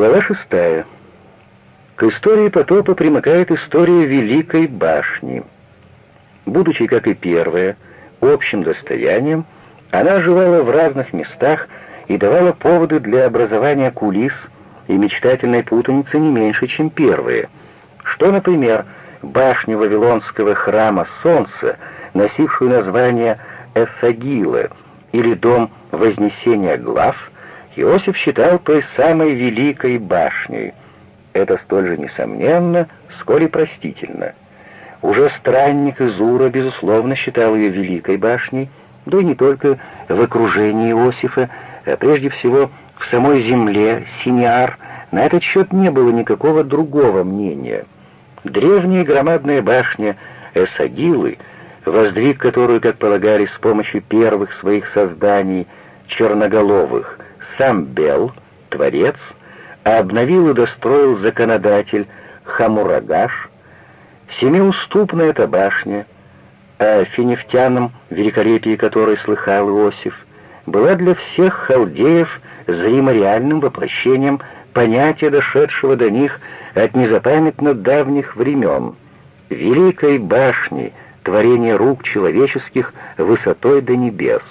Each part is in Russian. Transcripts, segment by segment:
Глава шестая. К истории потопа примыкает история Великой башни. Будучи, как и первая, общим достоянием, она оживала в разных местах и давала поводы для образования кулис и мечтательной путаницы не меньше, чем первые. Что, например, башня Вавилонского храма Солнца, носившую название Эсагила, или дом Вознесения глав, Иосиф считал той самой Великой башней, это столь же несомненно, сколь и простительно. Уже странник из Ура, безусловно, считал ее великой башней, да и не только в окружении Иосифа, а прежде всего в самой земле, Синиар, на этот счет не было никакого другого мнения. Древняя громадная башня Эсагилы, воздвиг которую, как полагали, с помощью первых своих созданий, черноголовых, сам Бел, Творец — а обновил и достроил законодатель Хамурагаш, семиуступная эта башня, о финифтянам, великолепии которой слыхал Иосиф, была для всех халдеев зримо-реальным воплощением понятия, дошедшего до них от незапамятно давних времен, великой башни, творения рук человеческих высотой до небес.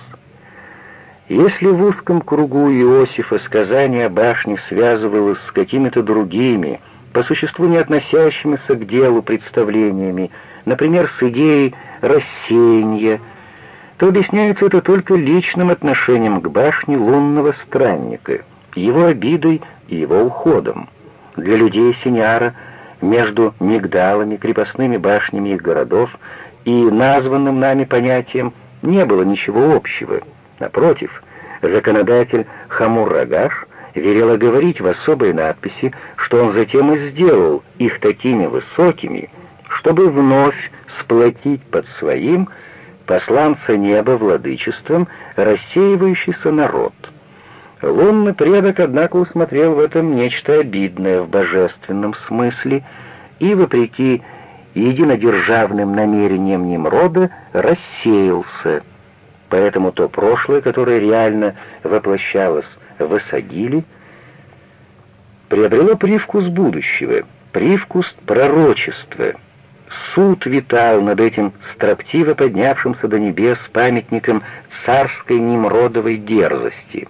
Если в узком кругу Иосифа сказание о башне связывалось с какими-то другими, по существу не относящимися к делу представлениями, например, с идеей рассеяния, то объясняется это только личным отношением к башне лунного странника, его обидой и его уходом. Для людей Синяра между мигдалами, крепостными башнями их городов и названным нами понятием не было ничего общего — Напротив, законодатель Хамур-Рагаш велел говорить в особой надписи, что он затем и сделал их такими высокими, чтобы вновь сплотить под своим посланца неба владычеством рассеивающийся народ. Лунный предок, однако, усмотрел в этом нечто обидное в божественном смысле и, вопреки единодержавным намерениям Немрода, рассеялся, Поэтому то прошлое, которое реально воплощалось в Исагиле, приобрело привкус будущего, привкус пророчества. Суд витал над этим строптиво поднявшимся до небес памятником царской немродовой дерзости.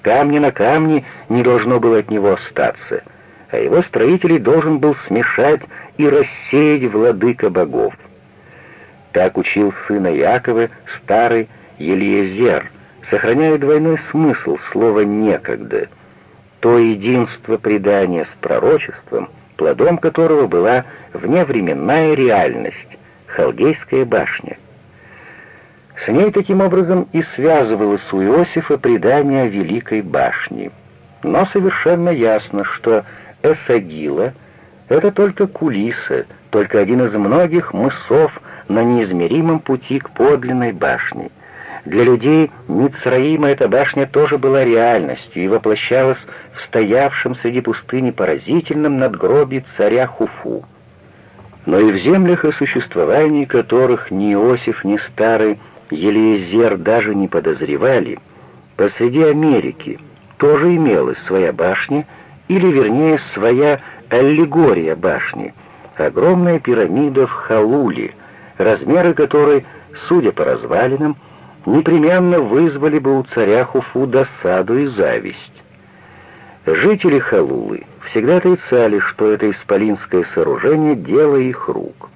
Камни на камне не должно было от него остаться, а его строителей должен был смешать и рассеять владыка богов. Так учил сына Якова старый Елиезер, сохраняя двойной смысл слова «некогда», то единство предания с пророчеством, плодом которого была вневременная реальность, Халгейская башня. С ней таким образом и связывалось у Иосифа предание Великой башне. Но совершенно ясно, что Эсагила — это только кулиса, только один из многих мысов на неизмеримом пути к подлинной башне — для людей Мицраима эта башня тоже была реальностью и воплощалась в стоявшем среди пустыни поразительном надгробии царя Хуфу. Но и в землях, о существовании которых ни Иосиф, ни старый Елиезер даже не подозревали, посреди Америки тоже имелась своя башня, или, вернее, своя аллегория башни, огромная пирамида в Халуле, размеры которой, судя по развалинам, непременно вызвали бы у царя Хуфу досаду и зависть. Жители Халулы всегда отрицали, что это исполинское сооружение — дело их рук.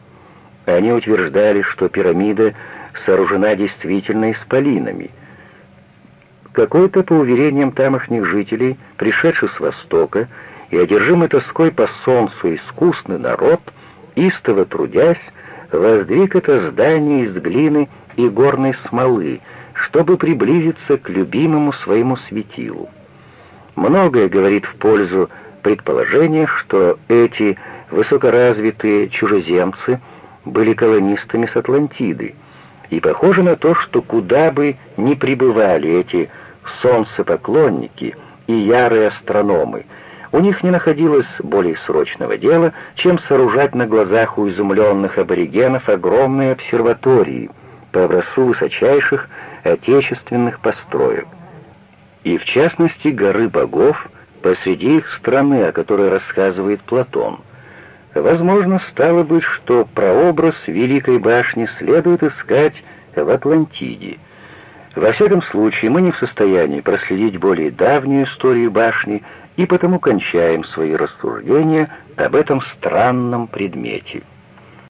Они утверждали, что пирамида сооружена действительно исполинами. Какой-то, по уверениям тамошних жителей, пришедший с Востока и одержимый тоской по солнцу искусный народ, истово трудясь, воздвиг это здание из глины и горной смолы, чтобы приблизиться к любимому своему светилу. Многое говорит в пользу предположения, что эти высокоразвитые чужеземцы были колонистами с Атлантиды, и похоже на то, что куда бы ни пребывали эти солнцепоклонники и ярые астрономы, у них не находилось более срочного дела, чем сооружать на глазах у изумленных аборигенов огромные обсерватории — по образцу высочайших отечественных построек, и в частности горы богов, посреди их страны, о которой рассказывает Платон. Возможно, стало быть, что прообраз Великой башни следует искать в Атлантиде. Во всяком случае, мы не в состоянии проследить более давнюю историю башни и потому кончаем свои рассуждения об этом странном предмете.